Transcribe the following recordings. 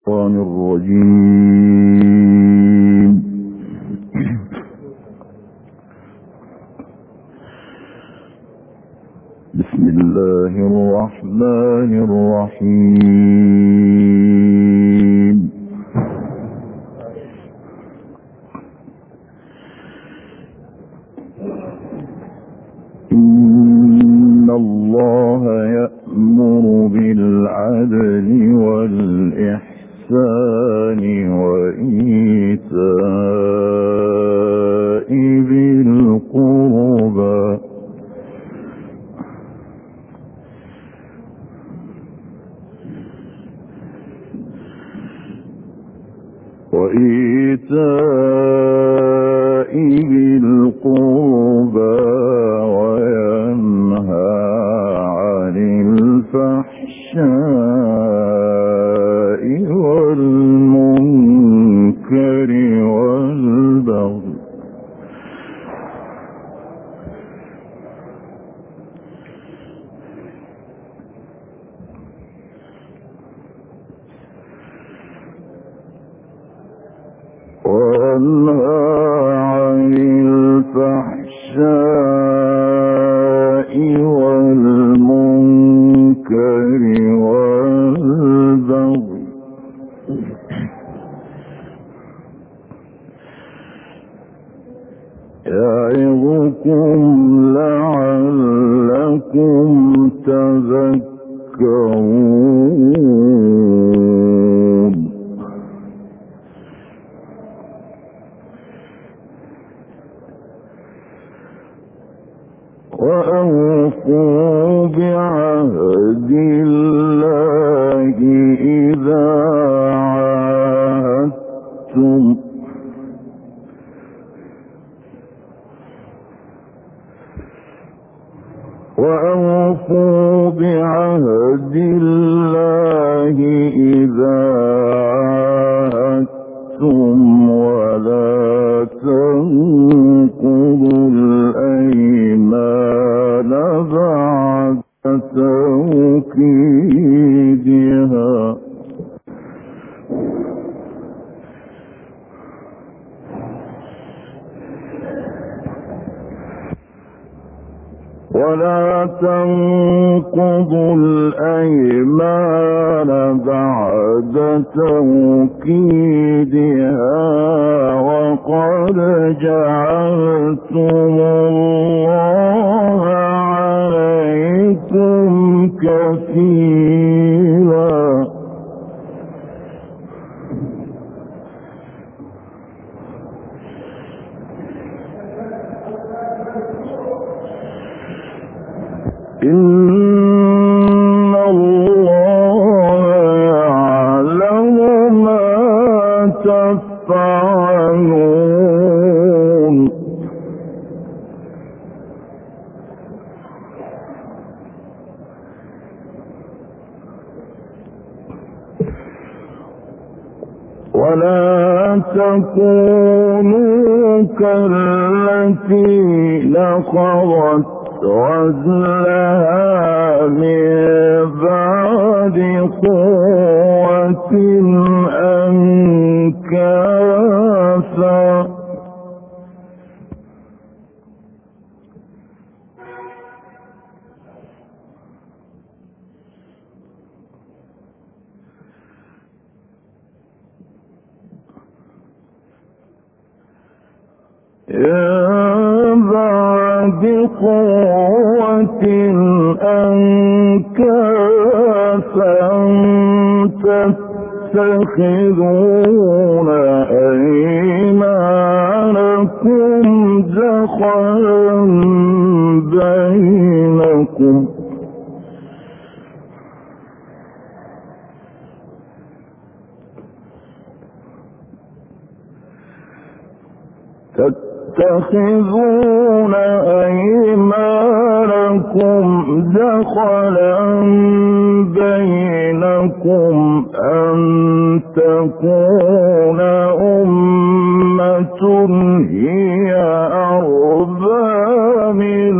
الشيطان الرجيم. بسم الله الرحمن الرحيم. إن الله ولا تنقضوا الأيمان بعد توكيدها وقد جعلتم الله عليكم كفيلا. ولا تكونوا كالتي نقضت غزلها من بعد قوة أنكافا بعد قوة أنكافا تتخذون أيمانكم دخلا بينكم تتخذون أيمانكم دخلا بينكم أن تكون أمة هي أربى من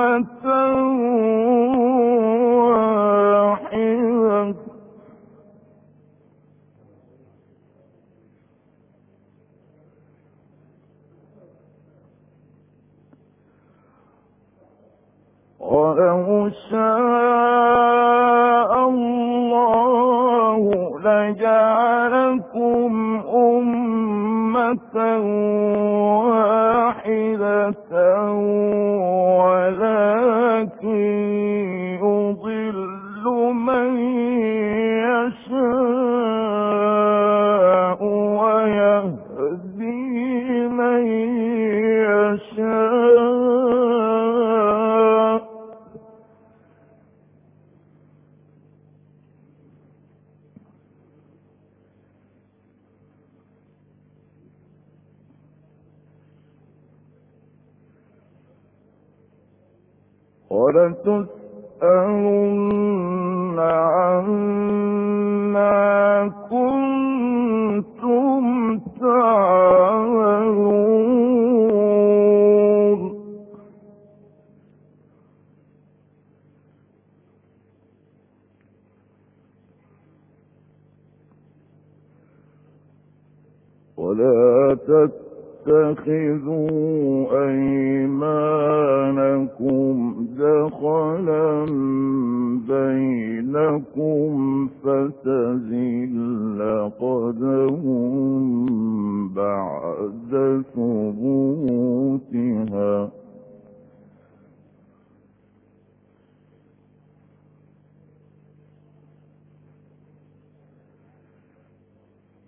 أمة ولتسألن عما كنتم تعملون. ولا تتخذوا أيمانكم بينكم فتزل قدم بعد ثبوتها.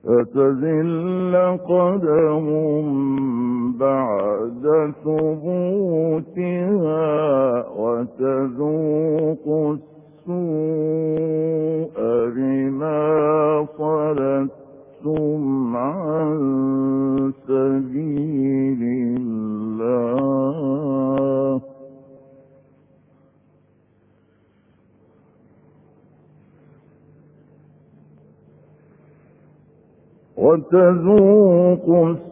فتزل قدم بعد ثبوتها وتذوق السوء بما صددتم عن سبيل الله. وتذوقوا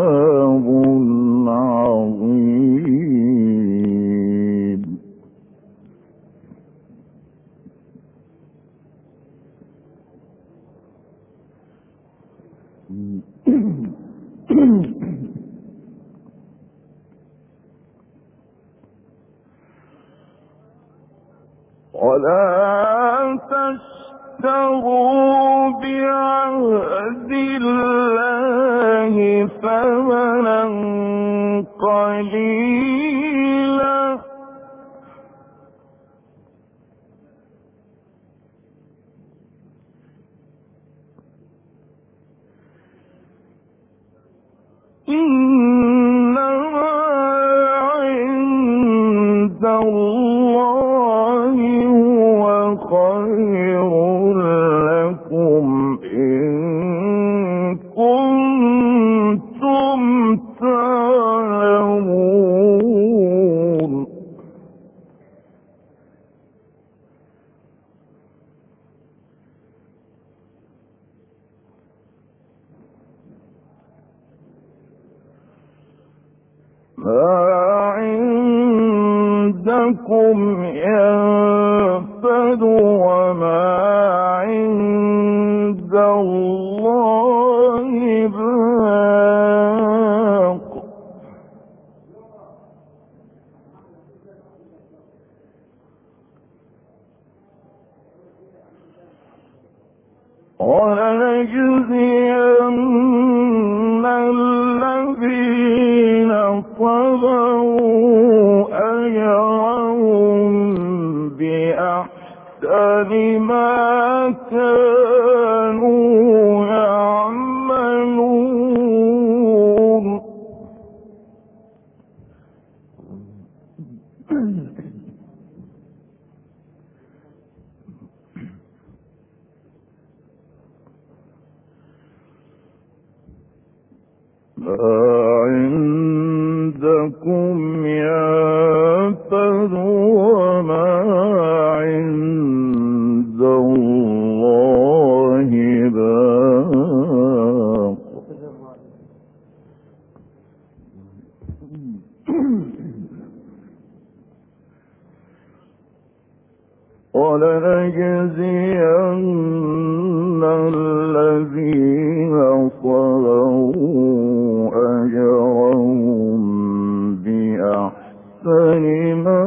on الذين صبروا ولنجزين الذين صبروا أجرهم بأحسن ما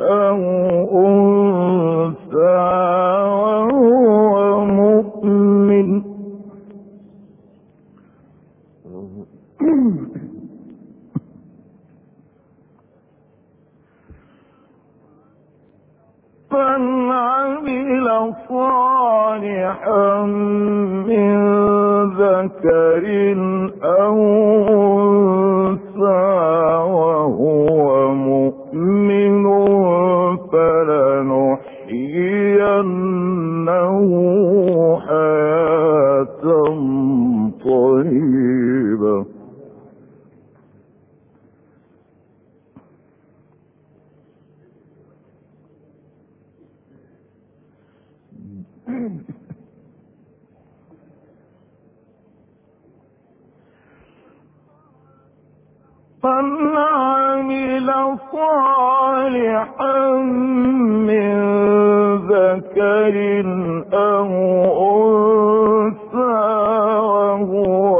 أو أنثى وهو مؤمن. من عمل صالحا من ذكر أو boy. الْغُرُورُ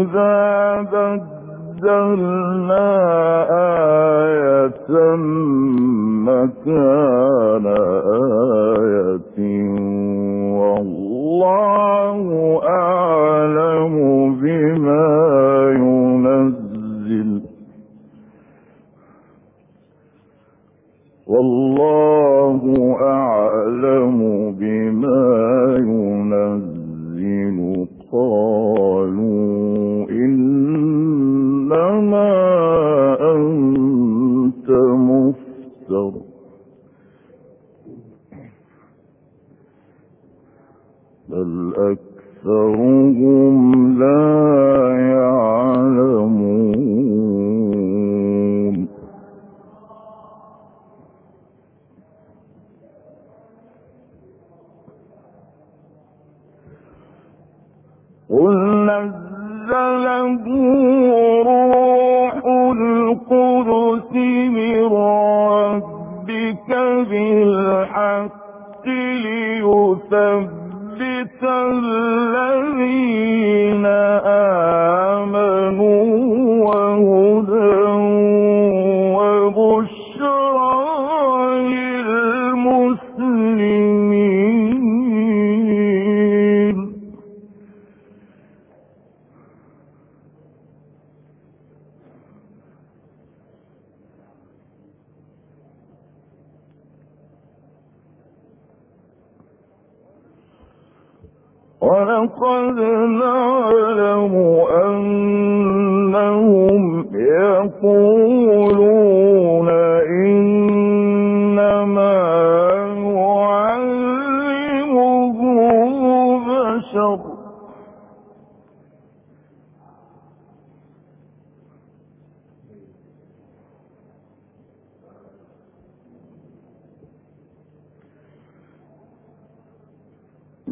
إذا بدلنا آية مكان آية ليثبت الذين آمنوا وهدى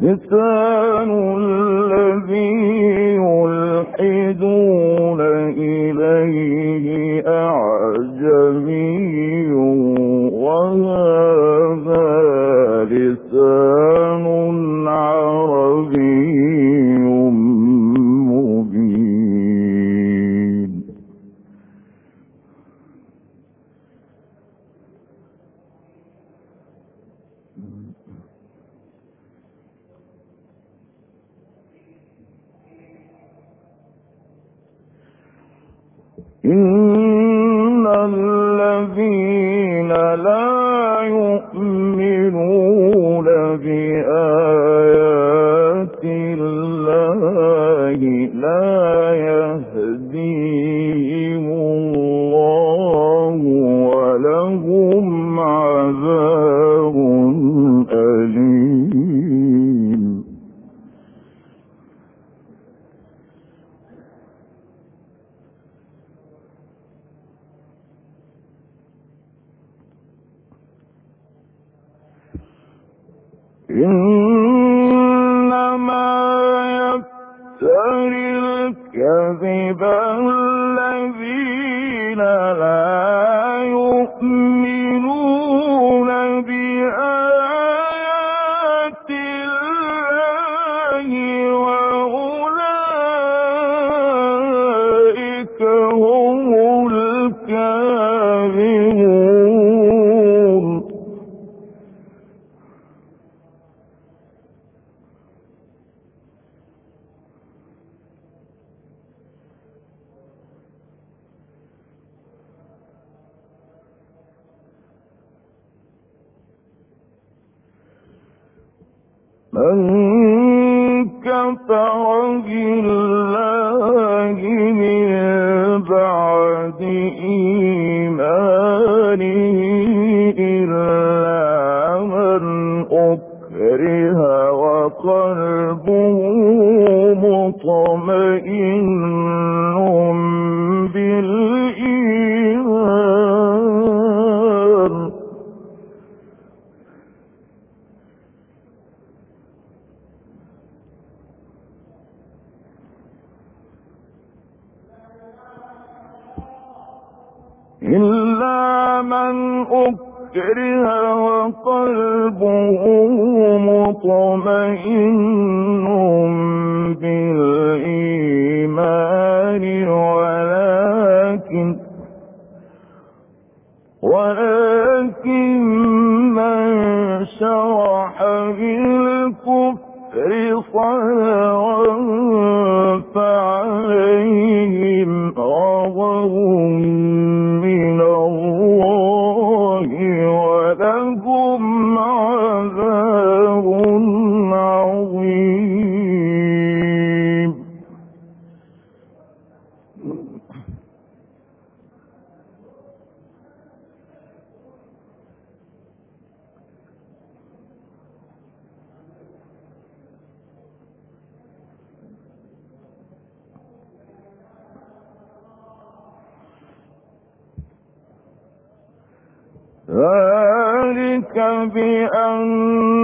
لسان الذي يلحدون إليه أعجمي وهذا لسان عربي. بأمره منهم إلا من أكره وقلبه مطمئن بالإيمان ولكن ولكن من شرح بالكفر صدرا فعليهم غضب ذلك بأنه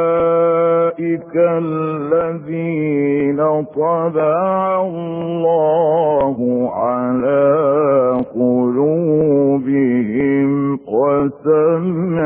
أولئك الذين طبع الله على قلوبهم وسمعهم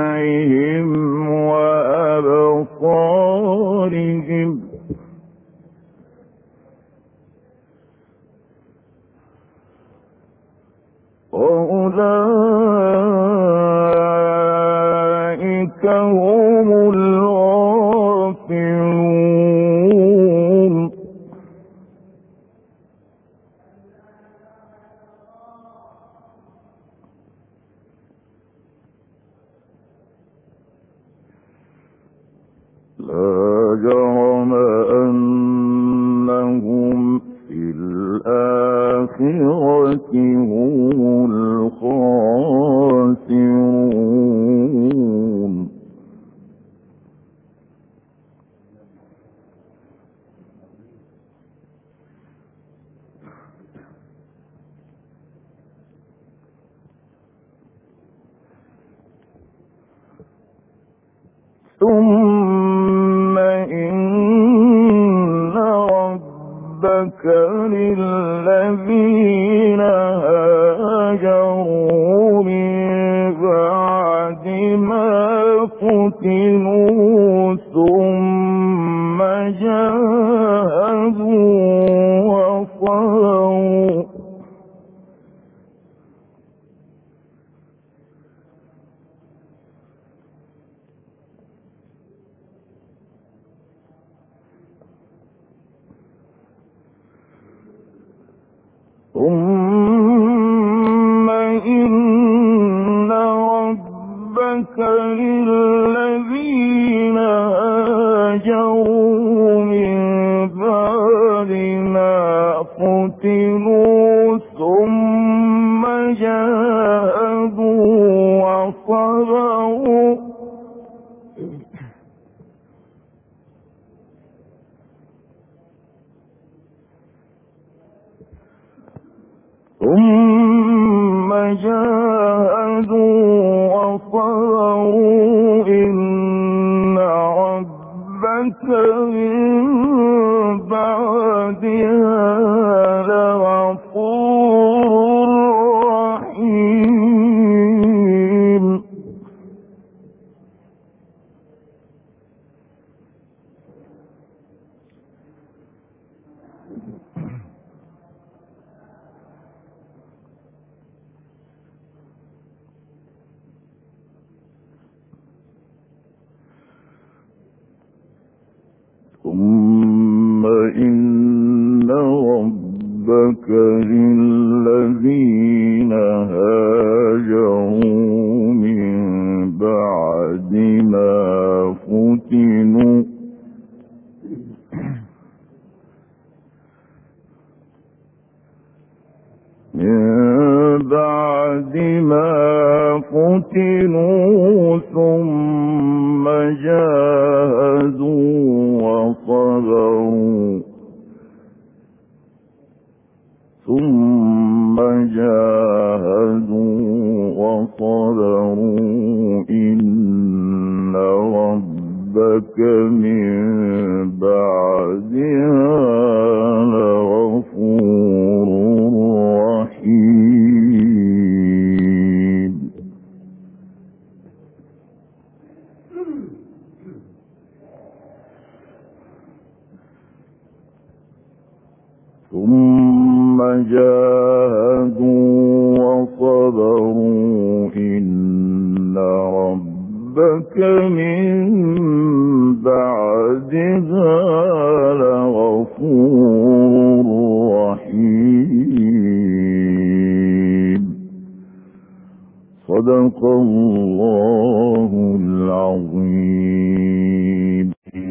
لك